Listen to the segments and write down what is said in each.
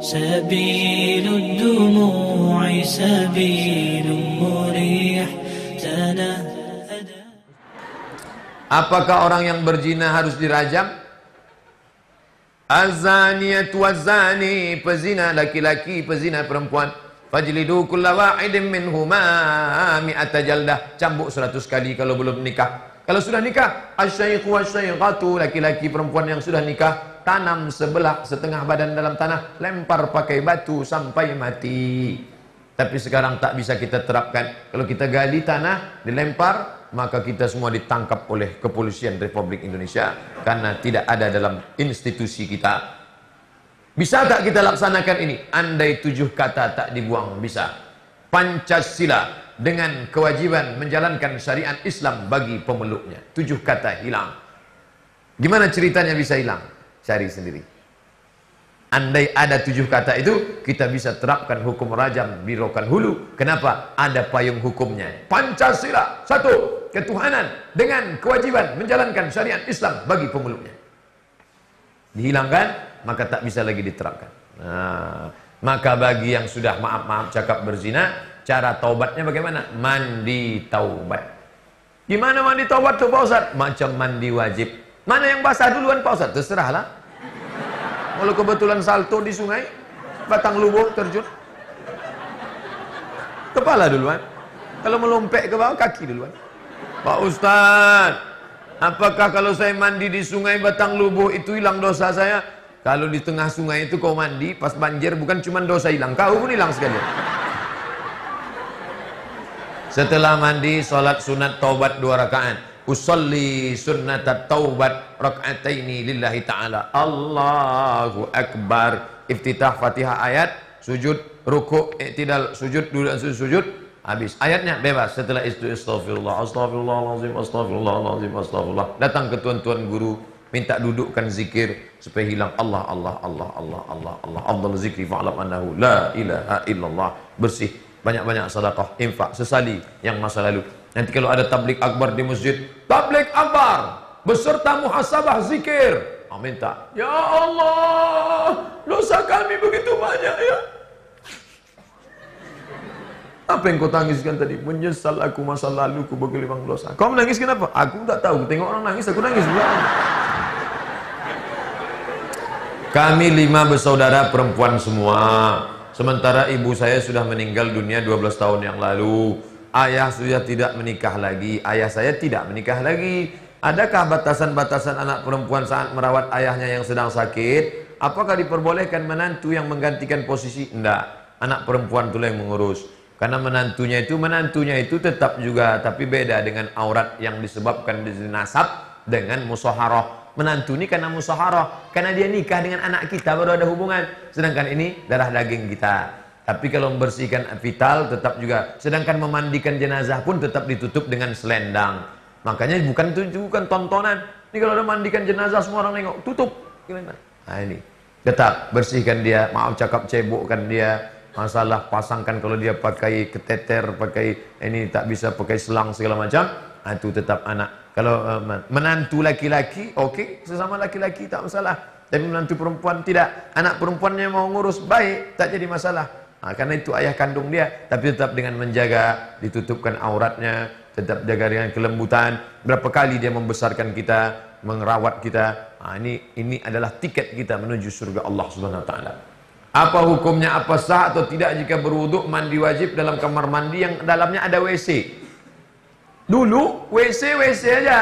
سبيل الدموع سبيل مريح تنهد Apakah orang yang berzina harus dirajam? Azaniyatu wazani pezina laki-laki pezina perempuan fajlidu kulla wahidin minhuma mi'ata jaldah cambuk 100 kali kalau belum nikah kalau sudah nikah asyaikhu wasyaiqatu laki-laki perempuan yang sudah nikah tanam sebelah setengah badan dalam tanah lempar pakai batu sampai mati tapi sekarang tak bisa kita terapkan kalau kita gali tanah dilempar maka kita semua ditangkap oleh kepolisian Republik Indonesia karena tidak ada dalam institusi kita. Bisa tak kita laksanakan ini? Andai tujuh kata tak dibuang, bisa. Pancasila dengan kewajiban menjalankan syariat Islam bagi pemeluknya. Tujuh kata hilang. Gimana ceritanya bisa hilang? Cari sendiri. Andai ada tujuh kata itu, kita bisa terapkan hukum rajam birokan hulu. Kenapa? Ada payung hukumnya. Pancasila. Satu, ketuhanan dengan kewajiban menjalankan syariat Islam bagi pemeluknya. Dihilangkan, maka tak bisa lagi diterapkan. Nah, maka bagi yang sudah maaf-maaf cakap berzina, cara taubatnya bagaimana? Mandi taubat. Gimana mandi taubat tuh Pak Ustaz? Macam mandi wajib. Mana yang basah duluan Pak Ustaz? Terserahlah. Kalau kebetulan salto di sungai, batang lubuk terjun. Kepala duluan. Kalau melompat ke bawah, kaki duluan. Pak Ustaz, apakah kalau saya mandi di sungai batang lubuk itu hilang dosa saya? Kalau di tengah sungai itu kau mandi, pas banjir bukan cuma dosa hilang, kau pun hilang sekali. Setelah mandi, sholat sunat taubat dua rakaat. Usalli sunnat taubat rakaataini lillahi ta'ala. Allahu Akbar. Iftitah Fatihah ayat, sujud, ruku, iktidal, sujud, duduk, sujud, sujud. Habis. Ayatnya bebas. Setelah itu astagfirullah, astagfirullahalazim, astagfirullahalazim, astagfirullah. Datang ke tuan-tuan guru, minta dudukkan zikir supaya hilang Allah, Allah, Allah, Allah, Allah, Allah. Afdal zikri fa'lam annahu la ilaha illallah. Bersih banyak-banyak sedekah, infak, sesali yang masa lalu. Nanti kalau ada tablik akbar di masjid, tablik akbar beserta muhasabah zikir. Oh, minta, ya Allah, dosa kami begitu banyak ya. Apa yang kau tangiskan tadi? Menyesal aku masa lalu ku bergelimang dosa. Kau menangis kenapa? Aku tak tahu. Tengok orang nangis, aku nangis juga. Kami lima bersaudara perempuan semua. Sementara ibu saya sudah meninggal dunia 12 tahun yang lalu. Ayah sudah tidak menikah lagi. Ayah saya tidak menikah lagi. Adakah batasan-batasan anak perempuan saat merawat ayahnya yang sedang sakit? Apakah diperbolehkan menantu yang menggantikan posisi? Tidak. Anak perempuan itulah yang mengurus. Karena menantunya itu, menantunya itu tetap juga. Tapi beda dengan aurat yang disebabkan di nasab dengan musaharah. Menantu ini karena musaharah. Karena dia nikah dengan anak kita baru ada hubungan. Sedangkan ini darah daging kita. Tapi kalau membersihkan vital tetap juga. Sedangkan memandikan jenazah pun tetap ditutup dengan selendang. Makanya bukan itu tontonan. Ini kalau ada mandikan jenazah semua orang nengok, tutup. Nah ini. Tetap bersihkan dia, maaf cakap cebokkan dia. Masalah pasangkan kalau dia pakai keteter, pakai ini tak bisa pakai selang segala macam. Nah, itu tetap anak. Kalau uh, menantu laki-laki, okey, okay. sesama laki-laki tak masalah. Tapi menantu perempuan tidak. Anak perempuannya mau ngurus baik, tak jadi masalah. Nah, karena itu ayah kandung dia, tapi tetap dengan menjaga, ditutupkan auratnya, tetap jaga dengan kelembutan. Berapa kali dia membesarkan kita, merawat kita. Nah, ini ini adalah tiket kita menuju surga Allah Subhanahu wa taala. Apa hukumnya apa sah atau tidak jika berwuduk mandi wajib dalam kamar mandi yang dalamnya ada WC? Dulu WC WC aja.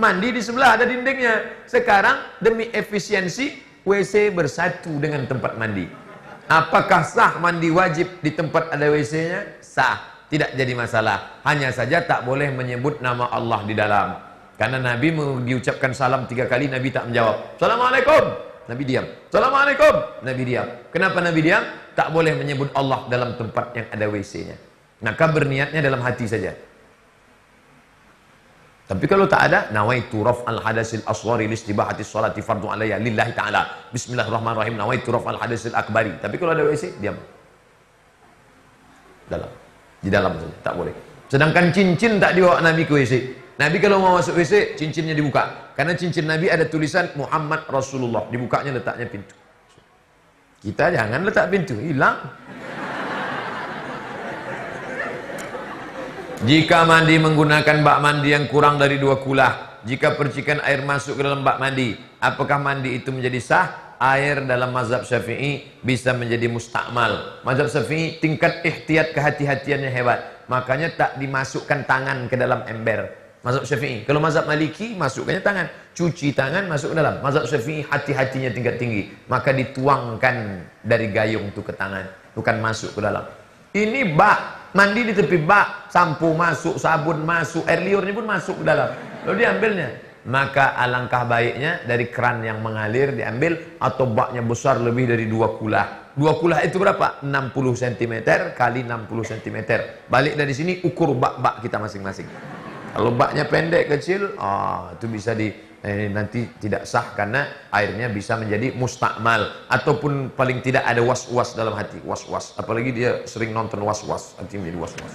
Mandi di sebelah ada dindingnya. Sekarang demi efisiensi WC bersatu dengan tempat mandi. Apakah sah mandi wajib di tempat ada WC-nya? Sah. Tidak jadi masalah. Hanya saja tak boleh menyebut nama Allah di dalam. Karena Nabi diucapkan salam tiga kali, Nabi tak menjawab. Assalamualaikum. Nabi diam. Assalamualaikum. Nabi diam. Kenapa Nabi diam? Tak boleh menyebut Allah dalam tempat yang ada WC-nya. Maka berniatnya dalam hati saja. Tapi kalau tak ada, nawaitu raf al hadasil aswari listibahati salati fardu alayya lillahi ta'ala. Bismillahirrahmanirrahim. Nawaitu raf al hadasil akbari. Tapi kalau ada WC, diam. Dalam. Di dalam saja, tak boleh. Sedangkan cincin tak dibawa Nabi ke WC. Nabi kalau mau masuk WC, cincinnya dibuka. Karena cincin Nabi ada tulisan Muhammad Rasulullah. Dibukanya letaknya pintu. Kita jangan letak pintu, hilang. Jika mandi menggunakan bak mandi yang kurang dari dua kulah, jika percikan air masuk ke dalam bak mandi, apakah mandi itu menjadi sah? Air dalam mazhab syafi'i bisa menjadi mustakmal. Mazhab syafi'i tingkat ihtiyat kehati-hatiannya hebat. Makanya tak dimasukkan tangan ke dalam ember. Mazhab Syafi'i. Kalau mazhab Maliki masukkannya tangan, cuci tangan masuk ke dalam. Mazhab Syafi'i hati-hatinya tingkat tinggi, maka dituangkan dari gayung itu ke tangan, bukan masuk ke dalam. Ini bak, mandi di tepi bak, sampo masuk, sabun masuk, air liur ini pun masuk ke dalam. Lalu diambilnya. Maka alangkah baiknya dari keran yang mengalir diambil atau baknya besar lebih dari dua kulah. Dua kulah itu berapa? 60 cm kali 60 cm. Balik dari sini ukur bak-bak kita masing-masing. Kalau baknya pendek kecil, ah itu bisa di eh, nanti tidak sah karena airnya bisa menjadi mustakmal ataupun paling tidak ada was-was dalam hati, was-was. Apalagi dia sering nonton was-was, nanti menjadi was-was.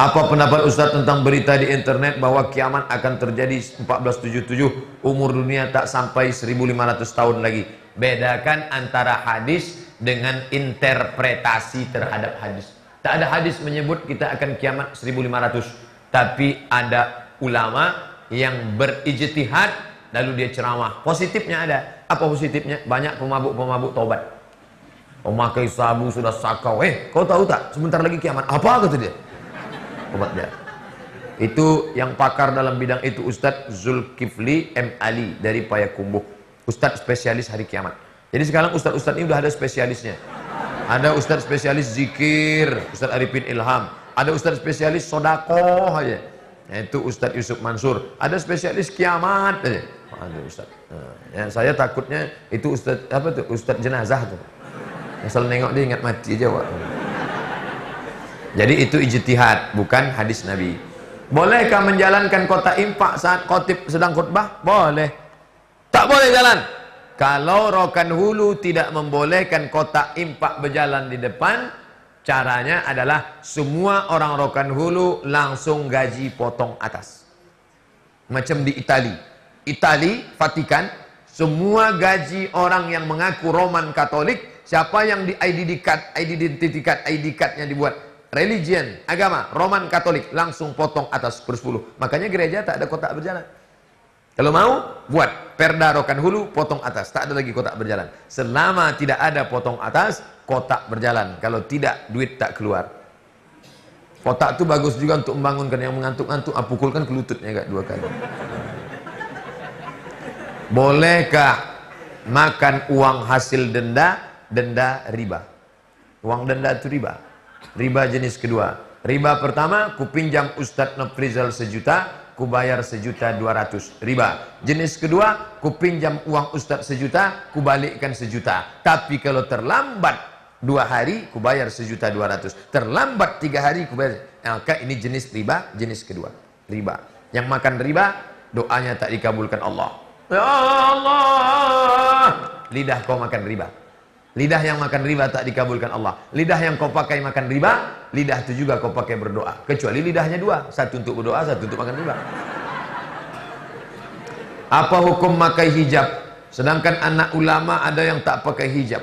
Apa pendapat Ustaz tentang berita di internet bahwa kiamat akan terjadi 1477 umur dunia tak sampai 1500 tahun lagi. Bedakan antara hadis dengan interpretasi terhadap hadis. Tak ada hadis menyebut kita akan kiamat 1500. Tapi ada ulama yang berijtihad lalu dia ceramah. Positifnya ada. Apa positifnya? Banyak pemabuk-pemabuk tobat. Pemakai sabu sudah sakau. Eh, kau tahu tak? Sebentar lagi kiamat. Apa kata dia? Tobat dia. Itu yang pakar dalam bidang itu Ustadz Zulkifli M. Ali dari Payakumbuh. Ustadz spesialis hari kiamat. Jadi sekarang Ustadz-Ustadz ini udah ada spesialisnya. Ada ustadz spesialis zikir, Ustadz Arifin Ilham. Ada ustadz spesialis sodakoh aja. Itu Ustadz Yusuf Mansur. Ada spesialis kiamat ustadz. Nah, ya, saya takutnya itu ustadz apa tuh? Ustadz jenazah tuh. Asal nengok dia ingat mati aja Pak. Jadi itu ijtihad, bukan hadis Nabi. Bolehkah menjalankan kota impak saat khotib sedang khutbah? Boleh. Tak boleh jalan. Kalau rokan hulu tidak membolehkan kotak impak berjalan di depan, caranya adalah semua orang rokan hulu langsung gaji potong atas. Macam di Itali. Itali, Vatikan, semua gaji orang yang mengaku Roman Katolik, siapa yang di ID card, ID card, ID cardnya dibuat religion, agama, Roman Katolik, langsung potong atas per 10. Makanya gereja tak ada kotak berjalan. Kalau mau, buat perda rokan hulu, potong atas. Tak ada lagi kotak berjalan. Selama tidak ada potong atas, kotak berjalan. Kalau tidak, duit tak keluar. Kotak itu bagus juga untuk membangunkan yang mengantuk-ngantuk. Ah, pukulkan ke lututnya gak dua kali. Bolehkah makan uang hasil denda, denda riba? Uang denda itu riba. Riba jenis kedua. Riba pertama, kupinjam Ustadz Nofrizal sejuta, ku bayar sejuta dua ratus riba. Jenis kedua, ku pinjam uang ustaz sejuta, ku balikkan sejuta. Tapi kalau terlambat dua hari, ku bayar sejuta dua ratus. Terlambat tiga hari, ku bayar. Maka ini jenis riba, jenis kedua. Riba. Yang makan riba, doanya tak dikabulkan Allah. Ya Allah, lidah kau makan riba. Lidah yang makan riba tak dikabulkan Allah. Lidah yang kau pakai makan riba, lidah itu juga kau pakai berdoa. Kecuali lidahnya dua, satu untuk berdoa, satu untuk makan riba. Apa hukum pakai hijab? Sedangkan anak ulama ada yang tak pakai hijab.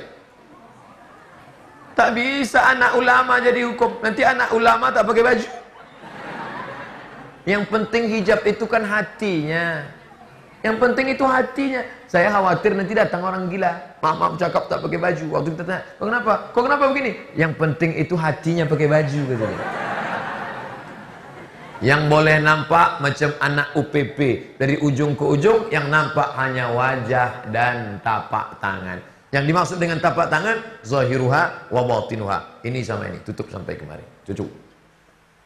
Tak bisa anak ulama jadi hukum. Nanti anak ulama tak pakai baju. Yang penting hijab itu kan hatinya. Yang penting itu hatinya. Saya khawatir nanti datang orang gila. Maaf, maaf cakap tak pakai baju. Waktu kita tanya, kok kenapa? Kok kenapa begini? Yang penting itu hatinya pakai baju katanya. Yang boleh nampak macam anak UPP dari ujung ke ujung yang nampak hanya wajah dan tapak tangan. Yang dimaksud dengan tapak tangan zahiruha wa batinuha. Ini sama ini, tutup sampai kemarin. Cucu.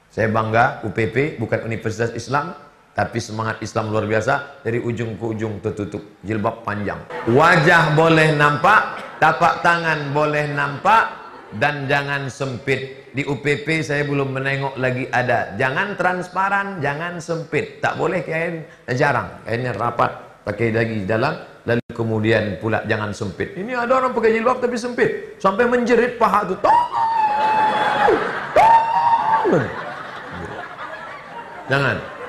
Saya bangga UPP bukan Universitas Islam, tapi semangat Islam luar biasa dari ujung ke ujung tertutup jilbab panjang. Wajah boleh nampak, tapak tangan boleh nampak dan jangan sempit. Di UPP saya belum menengok lagi ada. Jangan transparan, jangan sempit. Tak boleh kain jarang. Kainnya rapat, pakai lagi dalam lalu kemudian pula jangan sempit. Ini ada orang pakai jilbab tapi sempit sampai menjerit paha tu. Jangan.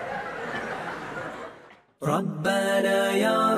ربنا يا